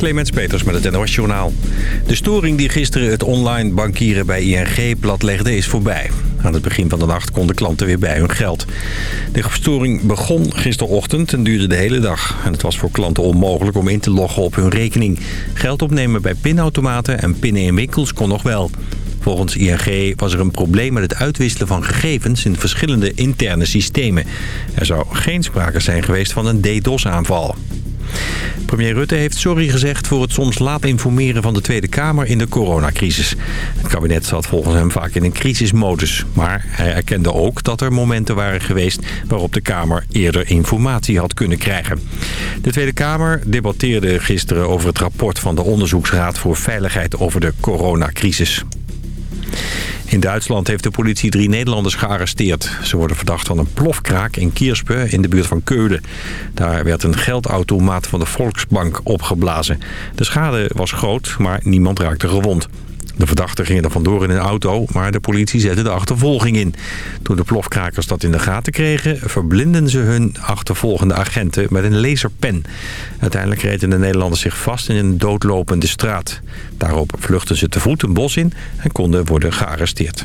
Clemens Peters met het NOS Journaal. De storing die gisteren het online bankieren bij ING platlegde is voorbij. Aan het begin van de nacht konden klanten weer bij hun geld. De storing begon gisterochtend en duurde de hele dag. En het was voor klanten onmogelijk om in te loggen op hun rekening. Geld opnemen bij pinautomaten en pinnen in winkels kon nog wel. Volgens ING was er een probleem met het uitwisselen van gegevens in verschillende interne systemen. Er zou geen sprake zijn geweest van een DDoS-aanval. Premier Rutte heeft sorry gezegd voor het soms laat informeren van de Tweede Kamer in de coronacrisis. Het kabinet zat volgens hem vaak in een crisismodus. Maar hij erkende ook dat er momenten waren geweest waarop de Kamer eerder informatie had kunnen krijgen. De Tweede Kamer debatteerde gisteren over het rapport van de Onderzoeksraad voor Veiligheid over de coronacrisis. In Duitsland heeft de politie drie Nederlanders gearresteerd. Ze worden verdacht van een plofkraak in Kierspe in de buurt van Keulen. Daar werd een geldautomaat van de Volksbank opgeblazen. De schade was groot, maar niemand raakte gewond. De verdachten gingen er vandoor in een auto, maar de politie zette de achtervolging in. Toen de plofkrakers dat in de gaten kregen, verblinden ze hun achtervolgende agenten met een laserpen. Uiteindelijk reden de Nederlanders zich vast in een doodlopende straat. Daarop vluchtten ze te voet een bos in en konden worden gearresteerd.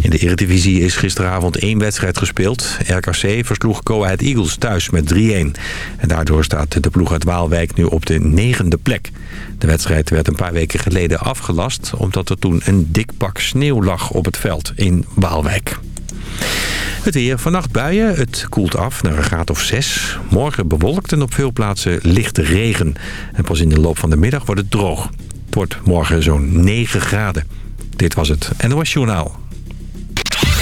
In de Eredivisie is gisteravond één wedstrijd gespeeld. RKC versloeg Go Ahead Eagles thuis met 3-1. En daardoor staat de ploeg uit Waalwijk nu op de negende plek. De wedstrijd werd een paar weken geleden afgelast... omdat er toen een dik pak sneeuw lag op het veld in Waalwijk. Het weer. Vannacht buien. Het koelt af naar een graad of 6. Morgen bewolkt en op veel plaatsen lichte regen. En pas in de loop van de middag wordt het droog. Het wordt morgen zo'n 9 graden. Dit was het NOS Journaal.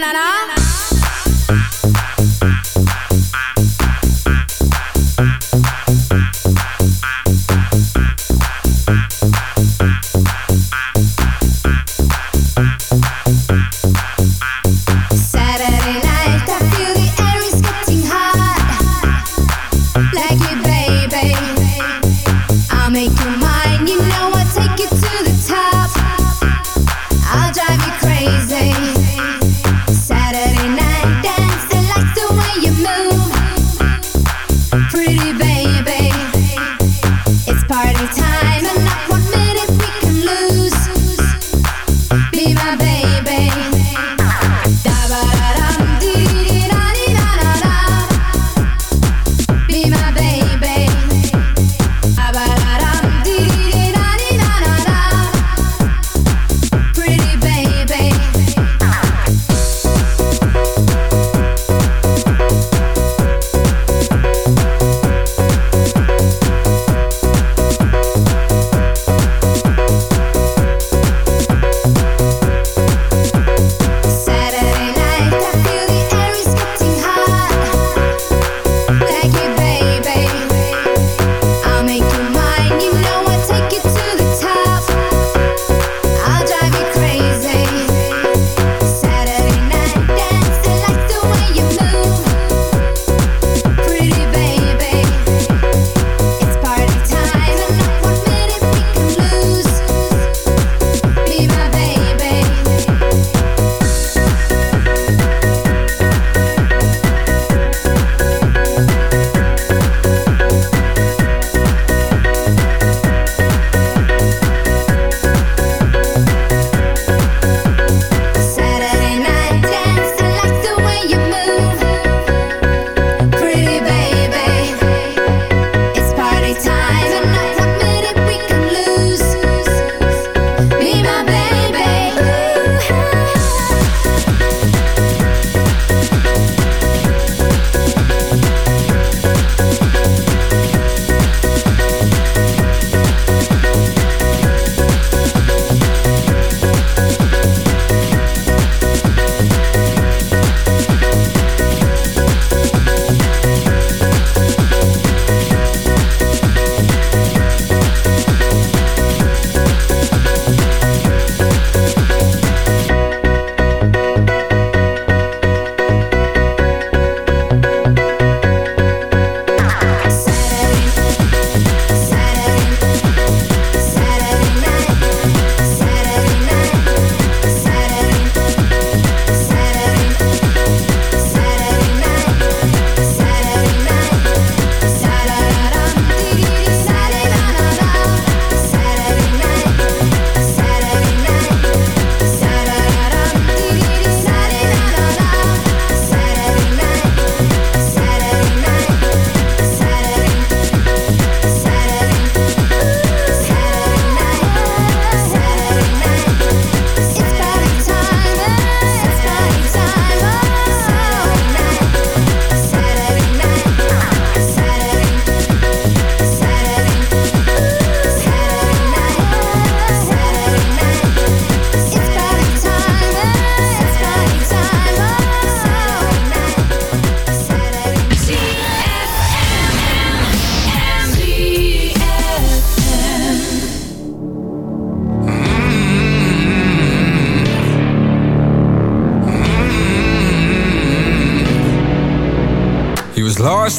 Na na na.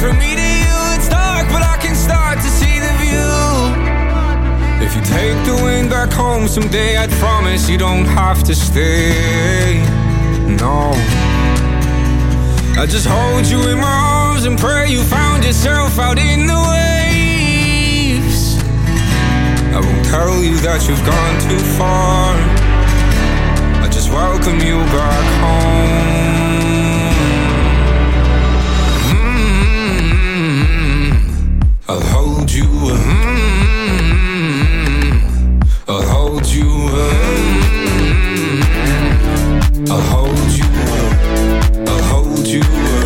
from me to you. It's dark, but I can start to see the view. If you take the wind back home someday, I'd promise you don't have to stay. No. I just hold you in my arms and pray you found yourself out in the waves. I won't tell you that you've gone too far. I just welcome you back home. Hold you. Mm-hmm. I'll hold you. Mm-hmm. I'll hold you. I'll hold you.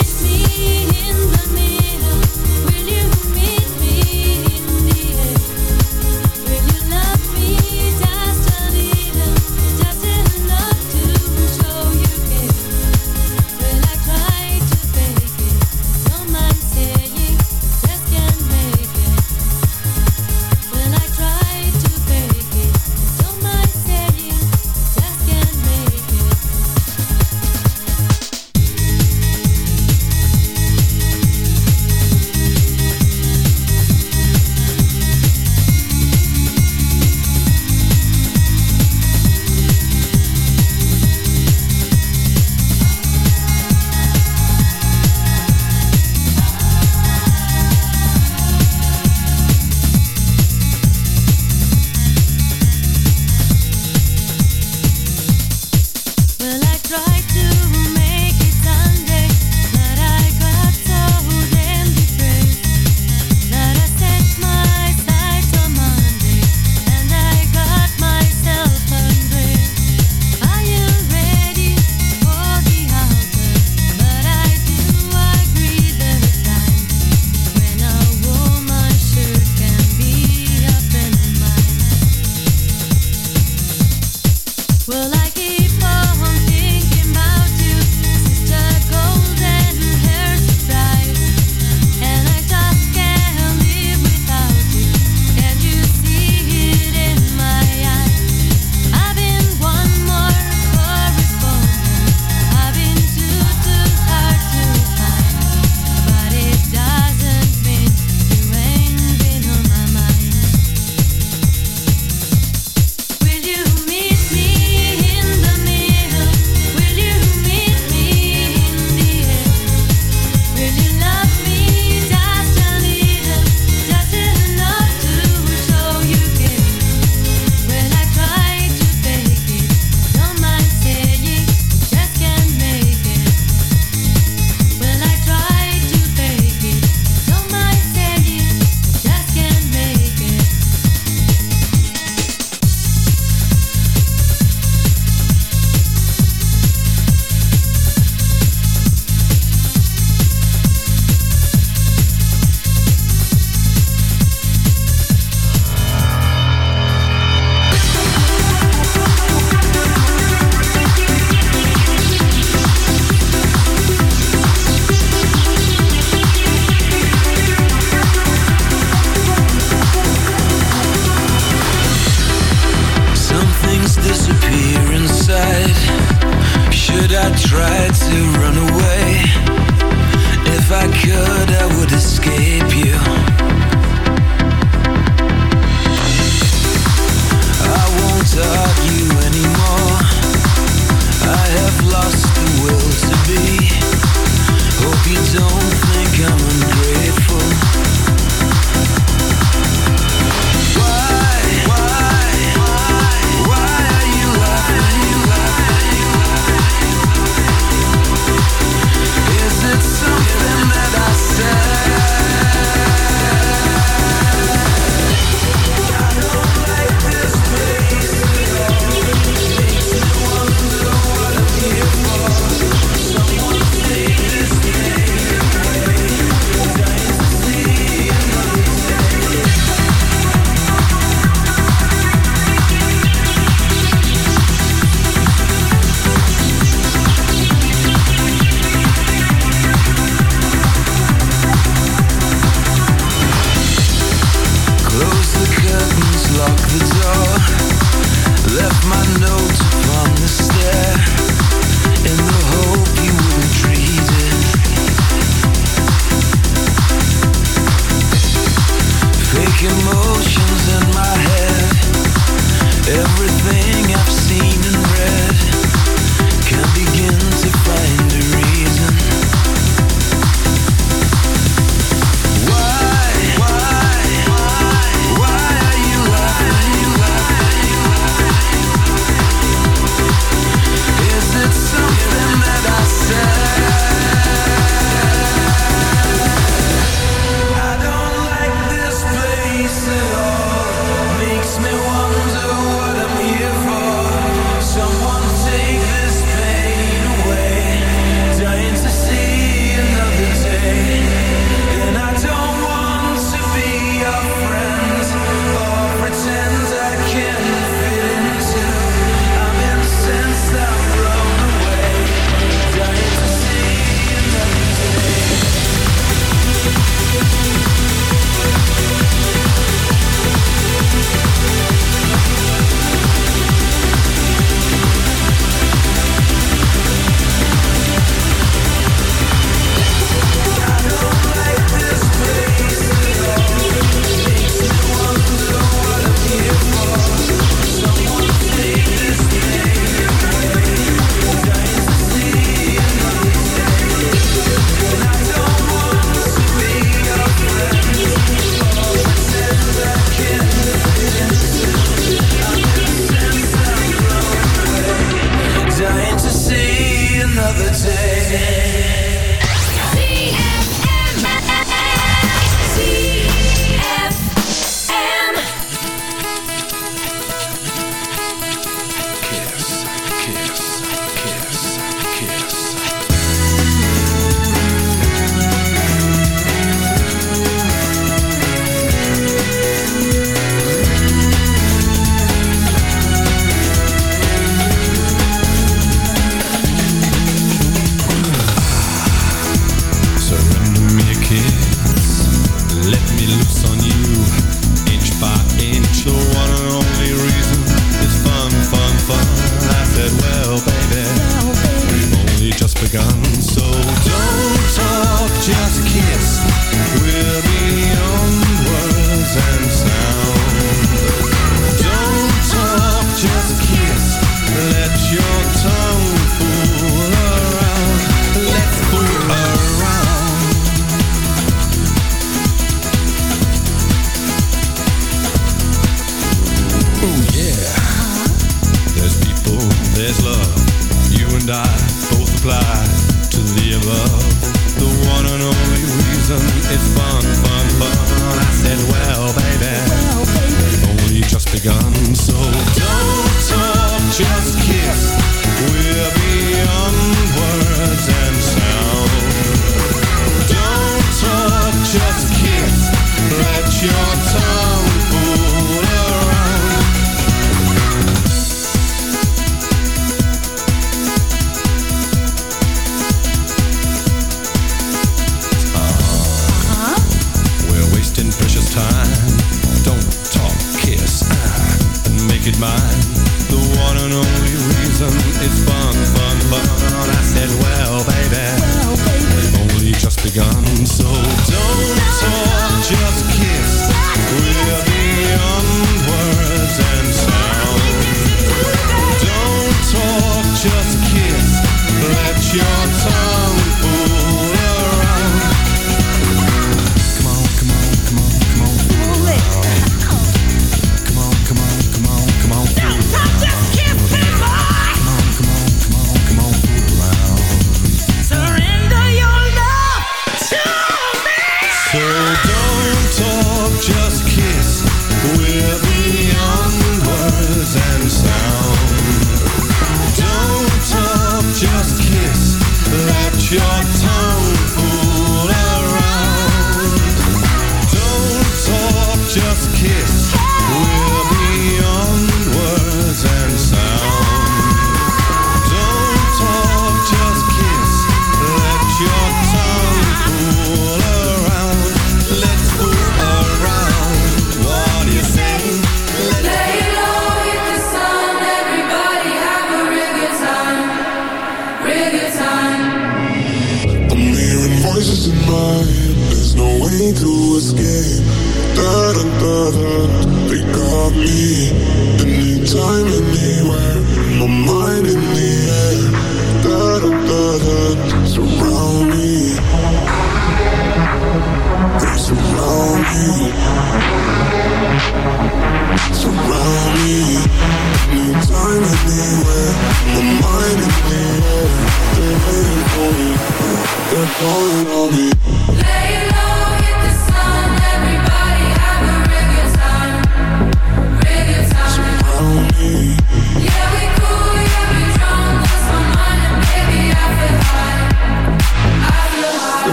your tongue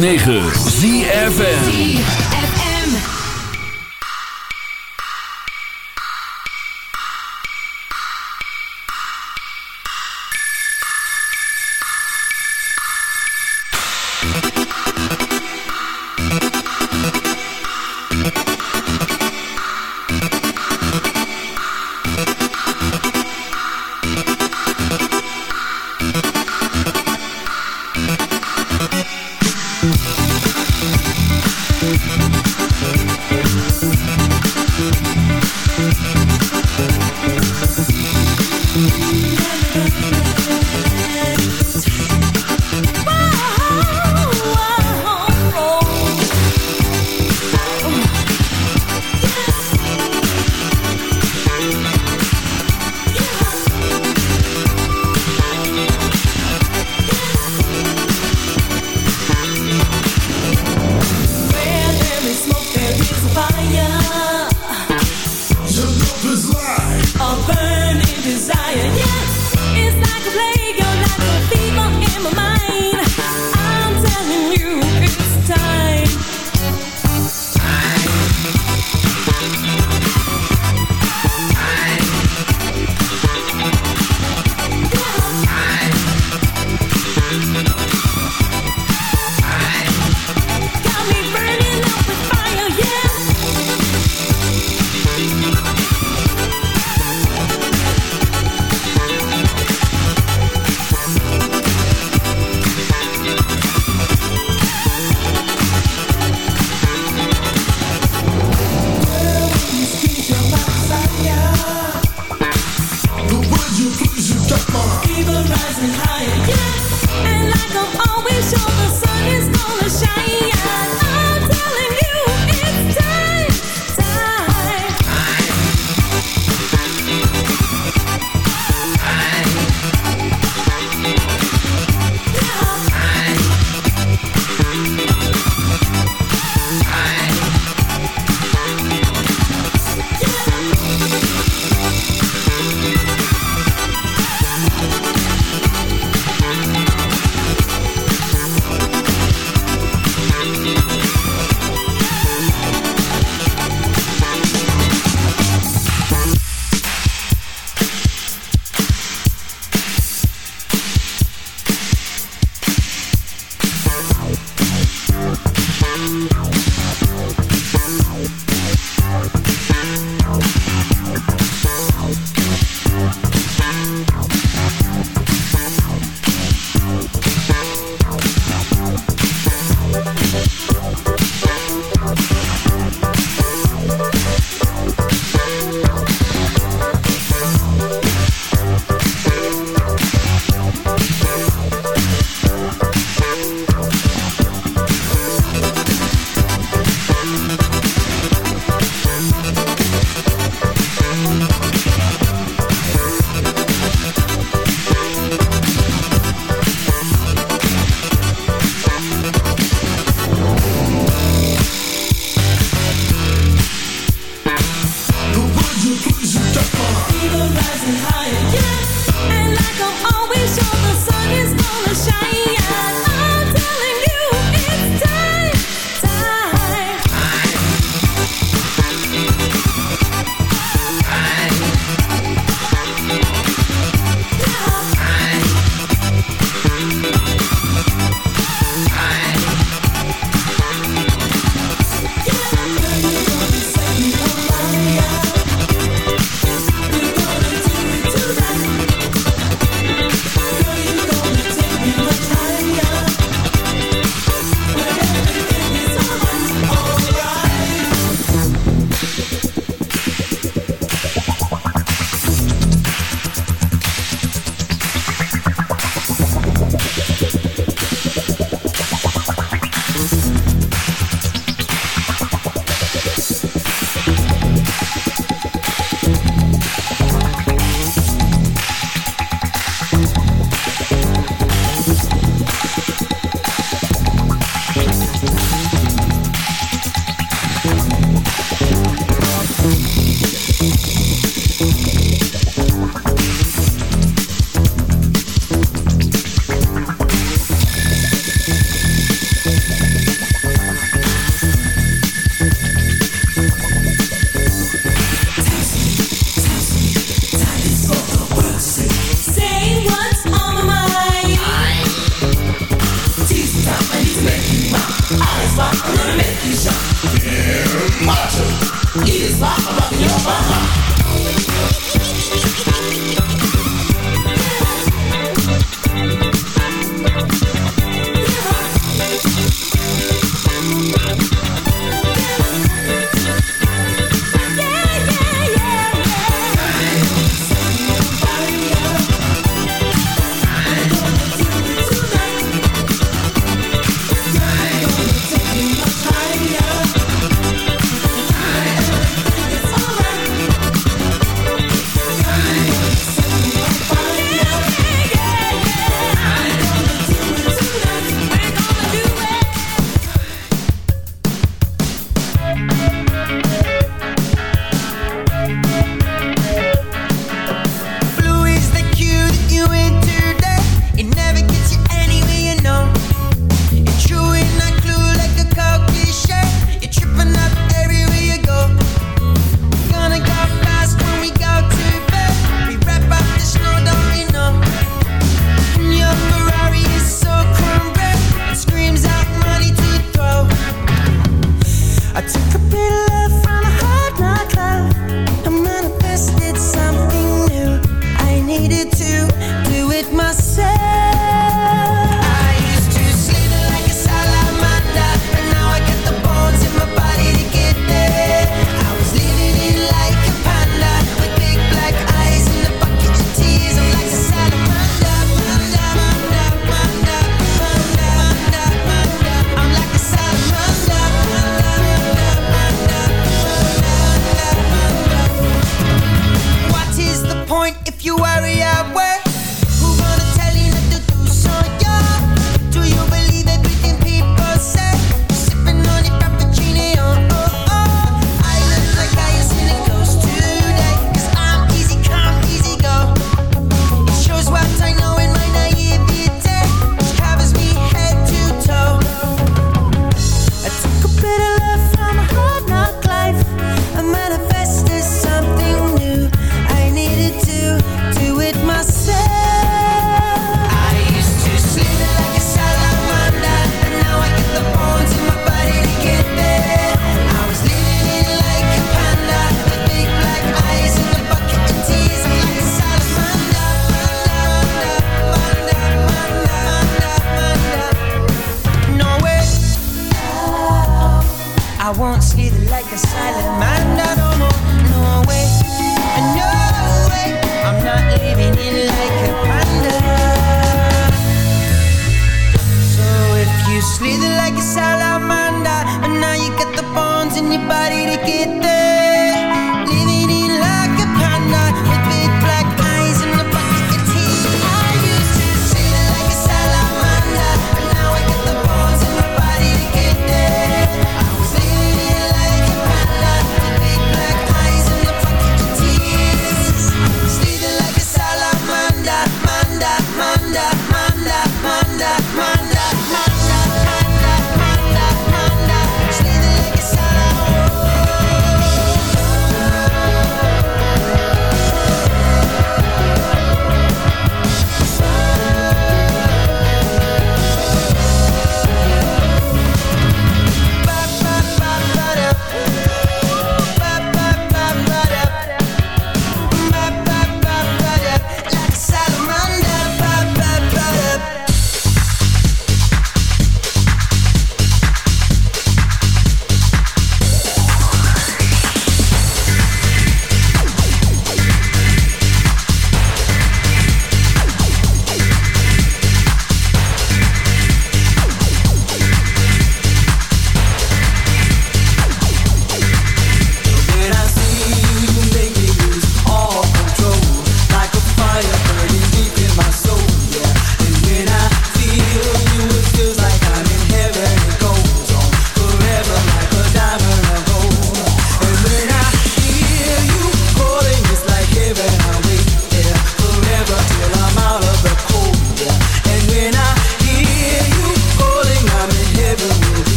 106.9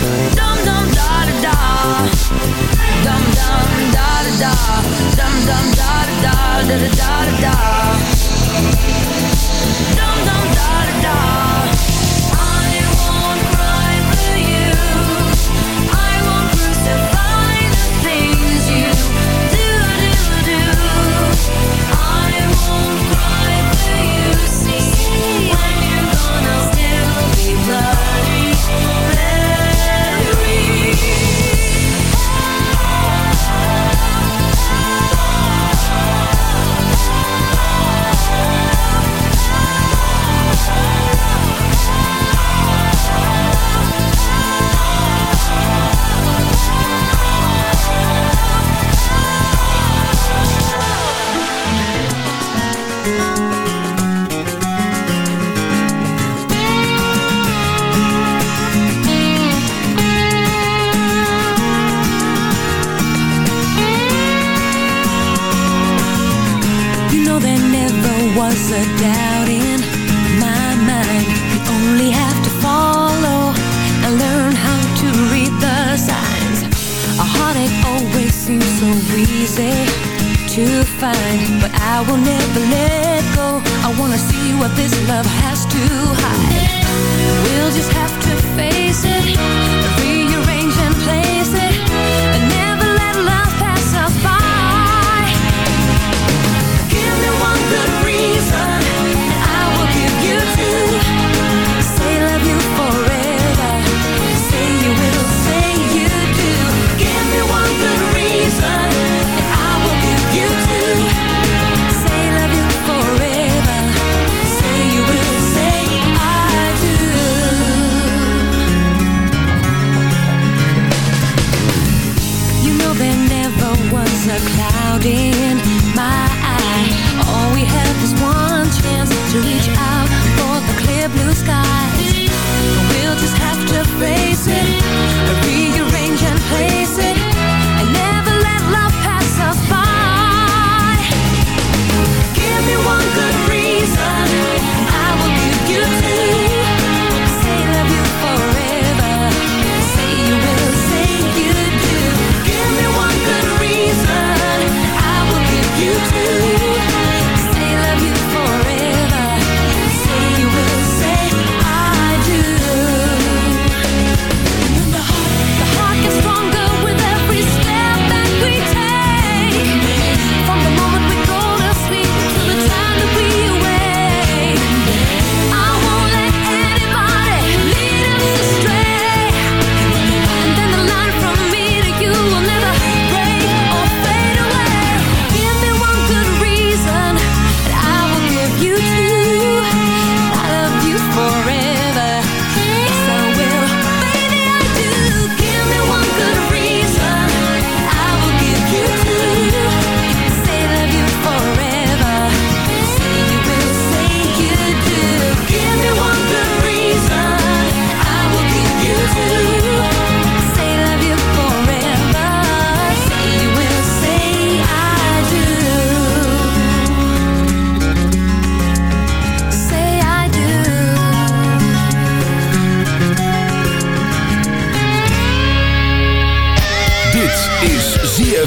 Don't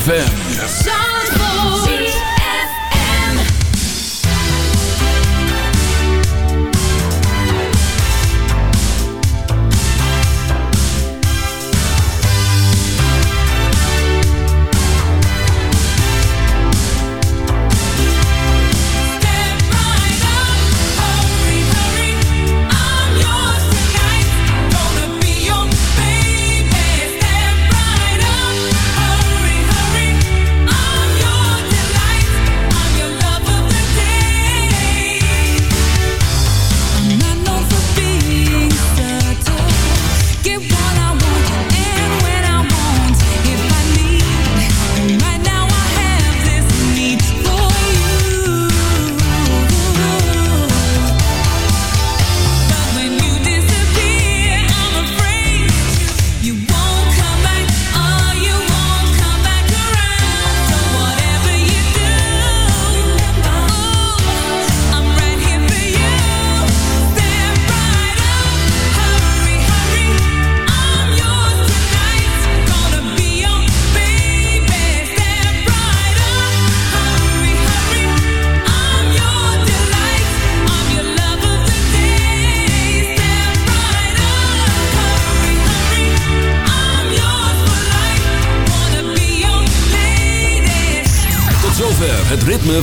ZFM.